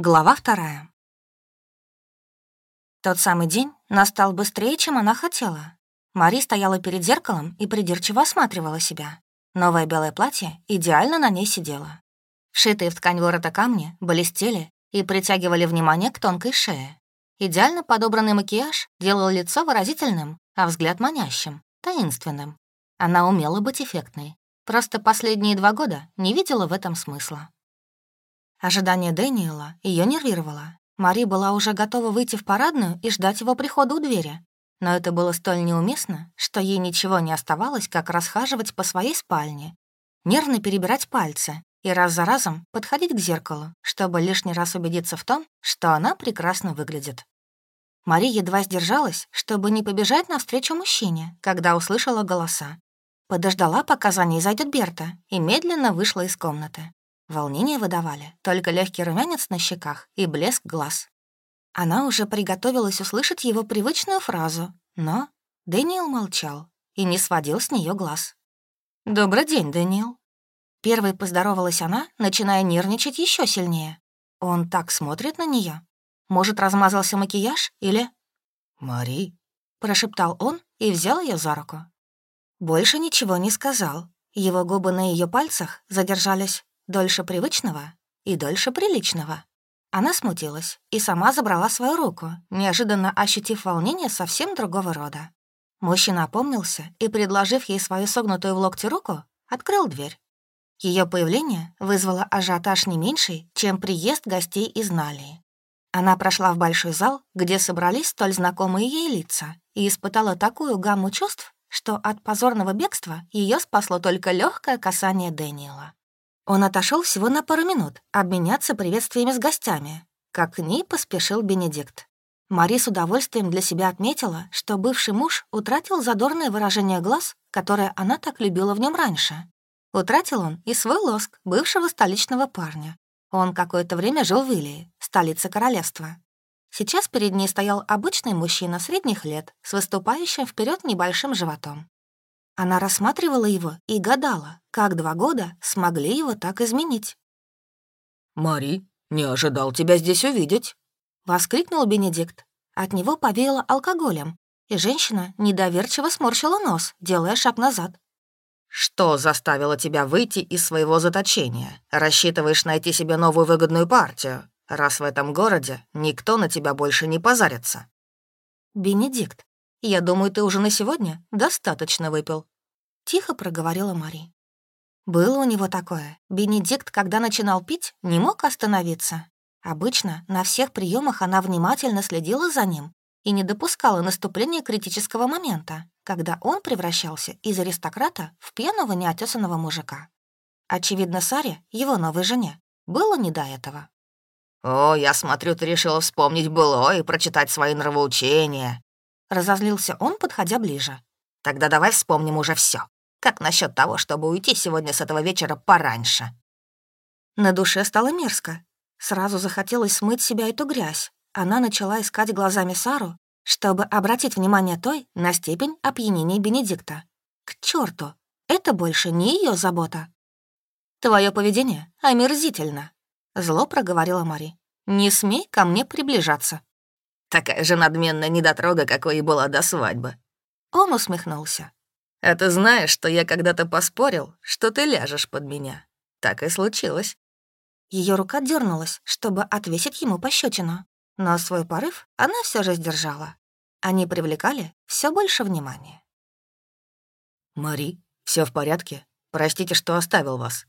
Глава вторая. Тот самый день настал быстрее, чем она хотела. Мари стояла перед зеркалом и придирчиво осматривала себя. Новое белое платье идеально на ней сидело. Вшитые в ткань ворота камни блестели и притягивали внимание к тонкой шее. Идеально подобранный макияж делал лицо выразительным, а взгляд манящим, таинственным. Она умела быть эффектной. Просто последние два года не видела в этом смысла. Ожидание Дэниела ее нервировало. Мари была уже готова выйти в парадную и ждать его прихода у двери. Но это было столь неуместно, что ей ничего не оставалось, как расхаживать по своей спальне, нервно перебирать пальцы и раз за разом подходить к зеркалу, чтобы лишний раз убедиться в том, что она прекрасно выглядит. Мари едва сдержалась, чтобы не побежать навстречу мужчине, когда услышала голоса. Подождала, пока за ней зайдет Берта, и медленно вышла из комнаты. Волнение выдавали только легкий румянец на щеках и блеск глаз. Она уже приготовилась услышать его привычную фразу, но Дэниел молчал и не сводил с нее глаз. «Добрый день, Дэниел». Первой поздоровалась она, начиная нервничать еще сильнее. Он так смотрит на нее. Может, размазался макияж или... «Мари?» — прошептал он и взял ее за руку. Больше ничего не сказал. Его губы на ее пальцах задержались Дольше привычного и дольше приличного. Она смутилась и сама забрала свою руку, неожиданно ощутив волнение совсем другого рода. Мужчина опомнился и, предложив ей свою согнутую в локте руку, открыл дверь. Ее появление вызвало ажиотаж не меньший, чем приезд гостей из Налии. Она прошла в большой зал, где собрались столь знакомые ей лица, и испытала такую гамму чувств, что от позорного бегства ее спасло только легкое касание Дэниела. Он отошел всего на пару минут обменяться приветствиями с гостями, как к ней поспешил Бенедикт. Мари с удовольствием для себя отметила, что бывший муж утратил задорное выражение глаз, которое она так любила в нем раньше. Утратил он и свой лоск бывшего столичного парня. Он какое-то время жил в Илии, столице королевства. Сейчас перед ней стоял обычный мужчина средних лет с выступающим вперед небольшим животом. Она рассматривала его и гадала, как два года смогли его так изменить. «Мари, не ожидал тебя здесь увидеть», — воскликнул Бенедикт. От него повеяло алкоголем, и женщина недоверчиво сморщила нос, делая шаг назад. «Что заставило тебя выйти из своего заточения? Рассчитываешь найти себе новую выгодную партию, раз в этом городе никто на тебя больше не позарится?» «Бенедикт, я думаю, ты уже на сегодня достаточно выпил», — тихо проговорила Мари. Было у него такое. Бенедикт, когда начинал пить, не мог остановиться. Обычно на всех приемах она внимательно следила за ним и не допускала наступления критического момента, когда он превращался из аристократа в пьяного неотесанного мужика. Очевидно, Саре, его новой жене, было не до этого. «О, я смотрю, ты решила вспомнить было и прочитать свои нравоучения», Разозлился он, подходя ближе. «Тогда давай вспомним уже все. Как насчет того, чтобы уйти сегодня с этого вечера пораньше?» На душе стало мерзко. Сразу захотелось смыть себя эту грязь. Она начала искать глазами Сару, чтобы обратить внимание той на степень опьянения Бенедикта. К черту, это больше не ее забота. Твое поведение омерзительно, зло проговорила Мари. Не смей ко мне приближаться. Такая же надменная недотрога, какой и была до свадьбы». Он усмехнулся. «А ты знаешь, что я когда-то поспорил, что ты ляжешь под меня? Так и случилось». Ее рука дернулась, чтобы отвесить ему пощечину, но свой порыв она все же сдержала. Они привлекали все больше внимания. «Мари, все в порядке? Простите, что оставил вас».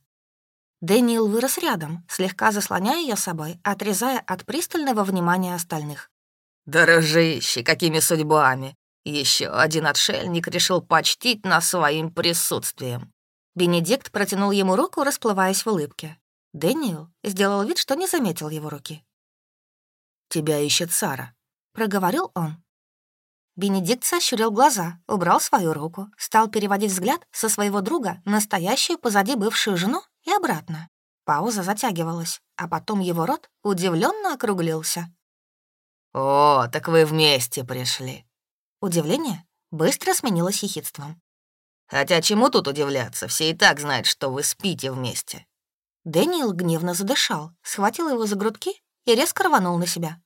Дэниел вырос рядом, слегка заслоняя ее собой, отрезая от пристального внимания остальных. «Дорожище, какими судьбами! Еще один отшельник решил почтить нас своим присутствием». Бенедикт протянул ему руку, расплываясь в улыбке. Дэниел сделал вид, что не заметил его руки. «Тебя ищет Сара», — проговорил он. Бенедикт сощурил глаза, убрал свою руку, стал переводить взгляд со своего друга на стоящую позади бывшую жену и обратно. Пауза затягивалась, а потом его рот удивленно округлился. «О, так вы вместе пришли». Удивление быстро сменилось ехидством. «Хотя чему тут удивляться? Все и так знают, что вы спите вместе». Дэниел гневно задышал, схватил его за грудки и резко рванул на себя.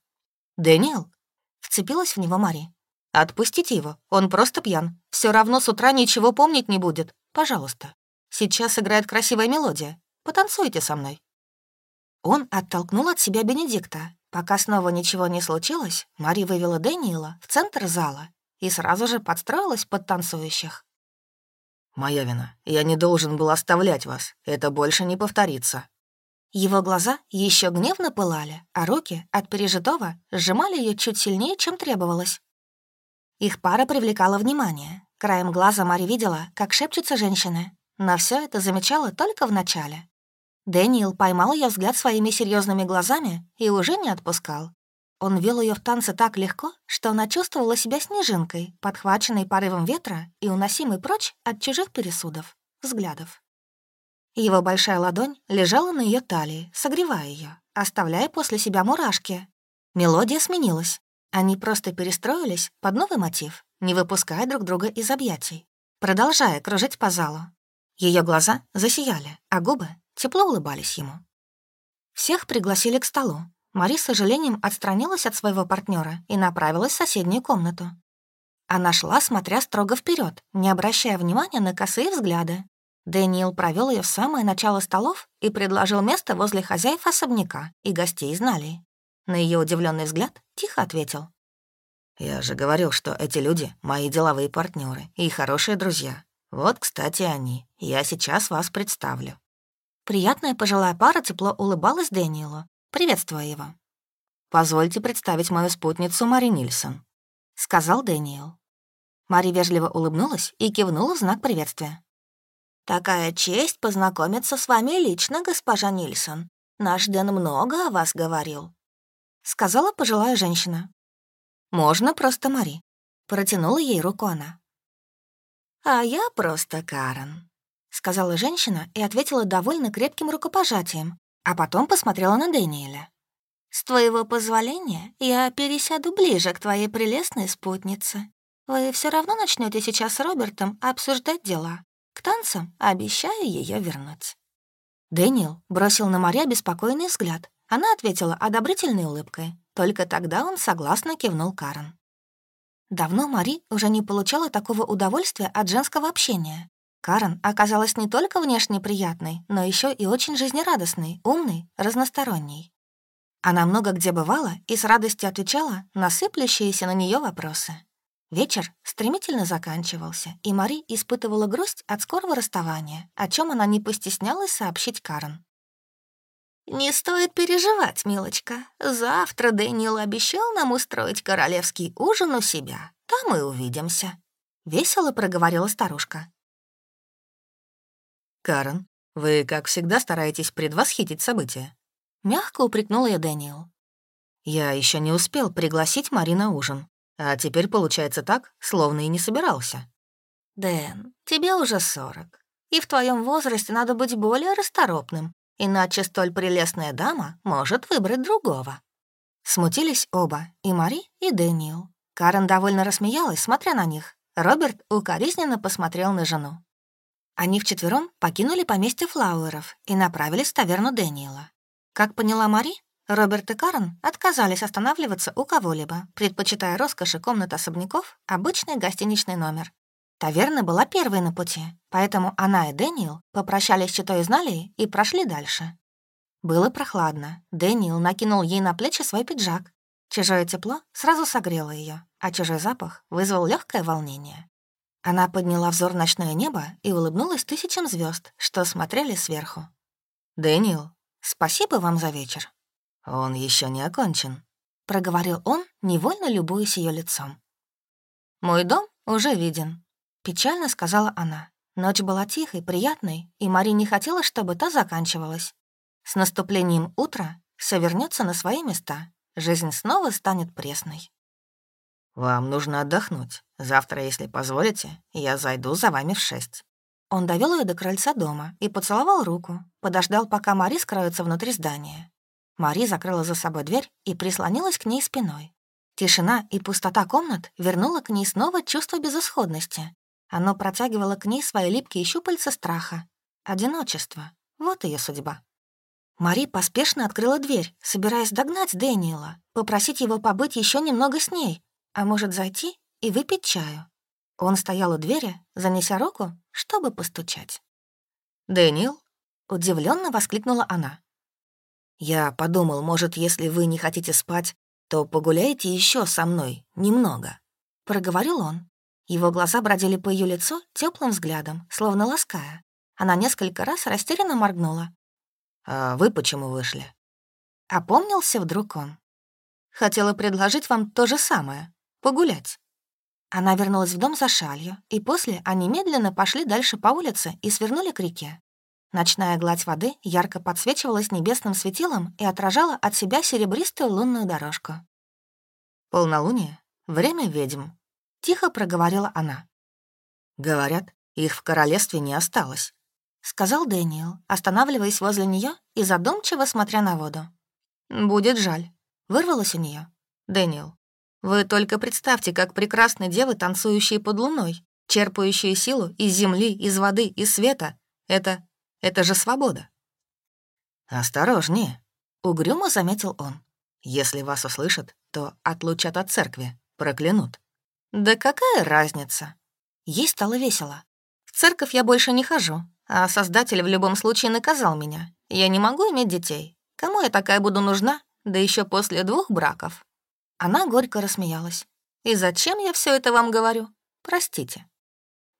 «Дэниел?» — вцепилась в него Мари. «Отпустите его, он просто пьян. Все равно с утра ничего помнить не будет. Пожалуйста. Сейчас играет красивая мелодия. Потанцуйте со мной». Он оттолкнул от себя Бенедикта. Пока снова ничего не случилось, Мари вывела Дэниела в центр зала и сразу же подстроилась под танцующих. «Моя вина. Я не должен был оставлять вас. Это больше не повторится». Его глаза еще гневно пылали, а руки от пережитого сжимали ее чуть сильнее, чем требовалось. Их пара привлекала внимание. Краем глаза Мари видела, как шепчутся женщины, но все это замечала только в начале. Дэниел поймал ее взгляд своими серьезными глазами и уже не отпускал. Он вел ее в танце так легко, что она чувствовала себя снежинкой, подхваченной порывом ветра и уносимой прочь от чужих пересудов, взглядов. Его большая ладонь лежала на ее талии, согревая ее, оставляя после себя мурашки. Мелодия сменилась. Они просто перестроились под новый мотив, не выпуская друг друга из объятий, продолжая кружить по залу. Ее глаза засияли, а губы тепло улыбались ему. Всех пригласили к столу. Мари с сожалением отстранилась от своего партнера и направилась в соседнюю комнату. Она шла, смотря строго вперед, не обращая внимания на косые взгляды. Дэниел провел ее в самое начало столов и предложил место возле хозяев особняка и гостей знали. На ее удивленный взгляд тихо ответил. «Я же говорил, что эти люди — мои деловые партнеры и хорошие друзья. Вот, кстати, они. Я сейчас вас представлю». Приятная пожилая пара тепло улыбалась Дэниелу, приветствуя его. «Позвольте представить мою спутницу Мари Нильсон», — сказал Дэниел. Мари вежливо улыбнулась и кивнула в знак приветствия. «Такая честь познакомиться с вами лично, госпожа Нильсон. Наш Дэн много о вас говорил», — сказала пожилая женщина. «Можно просто Мари», — протянула ей руку она. «А я просто Карен», сказала женщина и ответила довольно крепким рукопожатием, а потом посмотрела на Дэниеля. «С твоего позволения я пересяду ближе к твоей прелестной спутнице. Вы все равно начнете сейчас с Робертом обсуждать дела. К танцам обещаю ее вернуть». Дэниел бросил на Мария беспокойный взгляд. Она ответила одобрительной улыбкой. Только тогда он согласно кивнул Карен. Давно Мари уже не получала такого удовольствия от женского общения. Карен оказалась не только внешне приятной, но еще и очень жизнерадостной, умной, разносторонней. Она много где бывала и с радостью отвечала на сыплющиеся на нее вопросы. Вечер стремительно заканчивался, и Мари испытывала грусть от скорого расставания, о чем она не постеснялась сообщить Карен. «Не стоит переживать, милочка. Завтра Дэниел обещал нам устроить королевский ужин у себя. Там и увидимся», — весело проговорила старушка. «Карен, вы, как всегда, стараетесь предвосхитить события». Мягко упрекнул я Дэниел. «Я еще не успел пригласить Мари на ужин, а теперь получается так, словно и не собирался». «Дэн, тебе уже сорок, и в твоем возрасте надо быть более расторопным, иначе столь прелестная дама может выбрать другого». Смутились оба, и Мари, и Дэниел. Карен довольно рассмеялась, смотря на них. Роберт укоризненно посмотрел на жену. Они вчетвером покинули поместье Флауэров и направились в таверну Дэниела. Как поняла Мари, Роберт и Карен отказались останавливаться у кого-либо, предпочитая роскоши комнат особняков обычный гостиничный номер. Таверна была первой на пути, поэтому она и Дэниел попрощались с читой знали и прошли дальше. Было прохладно. Дэниел накинул ей на плечи свой пиджак. Чужое тепло сразу согрело ее, а чужой запах вызвал легкое волнение. Она подняла взор ночное небо и улыбнулась тысячам звезд, что смотрели сверху. «Дэниел, спасибо вам за вечер». «Он еще не окончен», — проговорил он, невольно любуясь ее лицом. «Мой дом уже виден», — печально сказала она. Ночь была тихой, приятной, и Мари не хотела, чтобы та заканчивалась. С наступлением утра все вернется на свои места, жизнь снова станет пресной. «Вам нужно отдохнуть. Завтра, если позволите, я зайду за вами в шесть». Он довел ее до крыльца дома и поцеловал руку, подождал, пока Мари скроется внутри здания. Мари закрыла за собой дверь и прислонилась к ней спиной. Тишина и пустота комнат вернула к ней снова чувство безысходности. Оно протягивало к ней свои липкие щупальца страха. Одиночество. Вот ее судьба. Мари поспешно открыла дверь, собираясь догнать Дэниела, попросить его побыть еще немного с ней, а может зайти и выпить чаю. Он стоял у двери, занеся руку, чтобы постучать. «Дэниел?» — удивленно воскликнула она. «Я подумал, может, если вы не хотите спать, то погуляйте еще со мной немного», — проговорил он. Его глаза бродили по ее лицу теплым взглядом, словно лаская. Она несколько раз растерянно моргнула. «А вы почему вышли?» Опомнился вдруг он. «Хотела предложить вам то же самое — погулять». Она вернулась в дом за шалью, и после они медленно пошли дальше по улице и свернули к реке. Ночная гладь воды ярко подсвечивалась небесным светилом и отражала от себя серебристую лунную дорожку. «Полнолуние? Время ведьм», — тихо проговорила она. «Говорят, их в королевстве не осталось», — сказал Дэниел, останавливаясь возле нее и задумчиво смотря на воду. «Будет жаль», — вырвалось у нее. «Дэниел, вы только представьте, как прекрасны девы, танцующие под луной, черпающие силу из земли, из воды, из света. Это это же свобода». «Осторожнее», — угрюмо заметил он. «Если вас услышат, то отлучат от церкви, проклянут». «Да какая разница?» Ей стало весело. «В церковь я больше не хожу, а Создатель в любом случае наказал меня. Я не могу иметь детей. Кому я такая буду нужна, да еще после двух браков?» Она горько рассмеялась. «И зачем я все это вам говорю? Простите».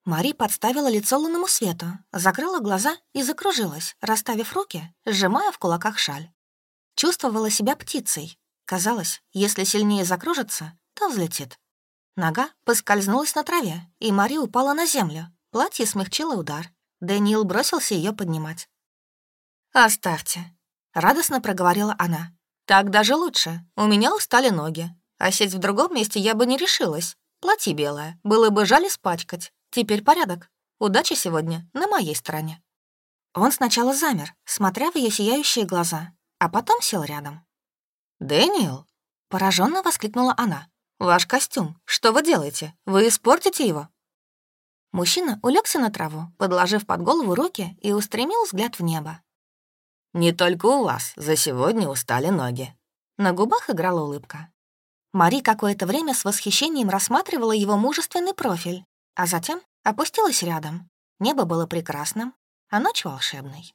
Мари подставила лицо лунному свету, закрыла глаза и закружилась, расставив руки, сжимая в кулаках шаль. Чувствовала себя птицей. Казалось, если сильнее закружится, то взлетит. Нога поскользнулась на траве, и Мари упала на землю. Платье смягчило удар. Дэниел бросился ее поднимать. «Оставьте», — радостно проговорила она. «Так даже лучше. У меня устали ноги. А сесть в другом месте я бы не решилась. Платье белое. Было бы жаль испачкать. Теперь порядок. Удача сегодня на моей стороне». Он сначала замер, смотря в ее сияющие глаза, а потом сел рядом. «Дэниел?» — пораженно воскликнула она. «Ваш костюм. Что вы делаете? Вы испортите его?» Мужчина улегся на траву, подложив под голову руки и устремил взгляд в небо. «Не только у вас. За сегодня устали ноги». На губах играла улыбка. Мари какое-то время с восхищением рассматривала его мужественный профиль, а затем опустилась рядом. Небо было прекрасным, а ночь волшебной.